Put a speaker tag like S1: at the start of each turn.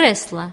S1: кресла.